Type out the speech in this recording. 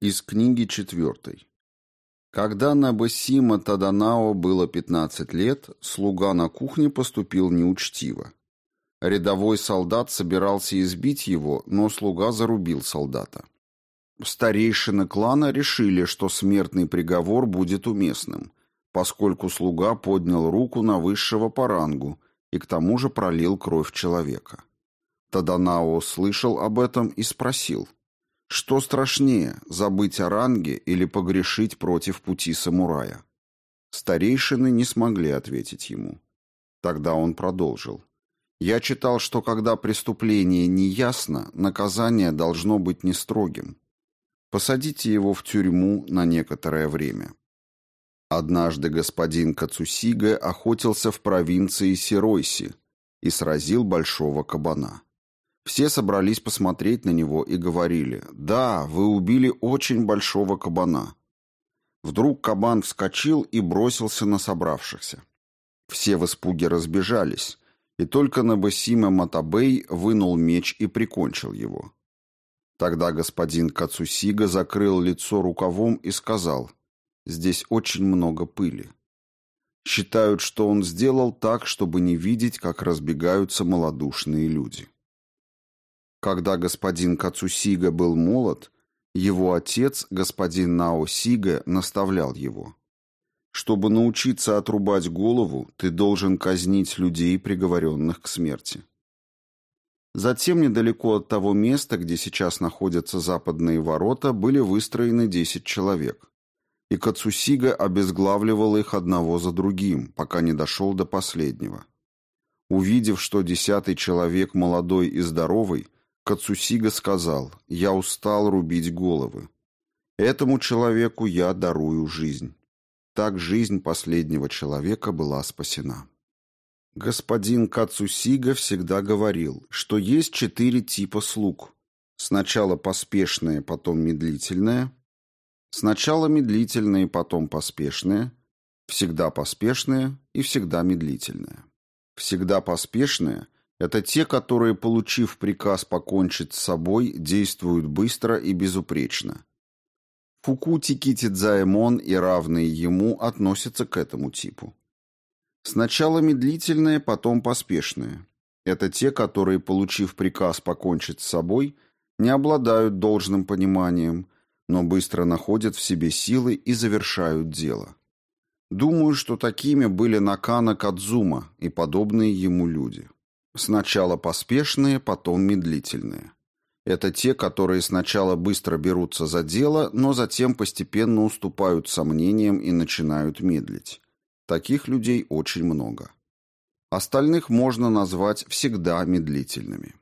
Из книги четвертой. Когда Набасима Таданао было 15 лет, слуга на кухне поступил неучтиво. Рядовой солдат собирался избить его, но слуга зарубил солдата. Старейшины клана решили, что смертный приговор будет уместным, поскольку слуга поднял руку на высшего по рангу и к тому же пролил кровь человека. Таданао слышал об этом и спросил – что страшнее, забыть о ранге или погрешить против пути самурая? Старейшины не смогли ответить ему. Тогда он продолжил. Я читал, что когда преступление неясно, наказание должно быть не строгим. Посадите его в тюрьму на некоторое время. Однажды господин Кацусига охотился в провинции Сиройси и сразил большого кабана. Все собрались посмотреть на него и говорили, «Да, вы убили очень большого кабана». Вдруг кабан вскочил и бросился на собравшихся. Все в испуге разбежались, и только Набасима Матабей вынул меч и прикончил его. Тогда господин Кацусига закрыл лицо рукавом и сказал, «Здесь очень много пыли». Считают, что он сделал так, чтобы не видеть, как разбегаются малодушные люди. Когда господин Кацусига был молод, его отец, господин Нао Сига, наставлял его. Чтобы научиться отрубать голову, ты должен казнить людей, приговоренных к смерти. Затем недалеко от того места, где сейчас находятся западные ворота, были выстроены десять человек. И Кацусига обезглавливал их одного за другим, пока не дошел до последнего. Увидев, что десятый человек молодой и здоровый, Кацусига сказал, «Я устал рубить головы. Этому человеку я дарую жизнь». Так жизнь последнего человека была спасена. Господин Кацусига всегда говорил, что есть четыре типа слуг. Сначала поспешные, потом медлительные. Сначала медлительные, потом поспешные. Всегда поспешные и всегда медлительные. Всегда поспешные – это те, которые, получив приказ покончить с собой, действуют быстро и безупречно. Фукути Китидзаэмон и равные ему относятся к этому типу. Сначала медлительные, потом поспешные. Это те, которые, получив приказ покончить с собой, не обладают должным пониманием, но быстро находят в себе силы и завершают дело. Думаю, что такими были Накана Кадзума и подобные ему люди. Сначала поспешные, потом медлительные. Это те, которые сначала быстро берутся за дело, но затем постепенно уступают сомнениям и начинают медлить. Таких людей очень много. Остальных можно назвать всегда медлительными.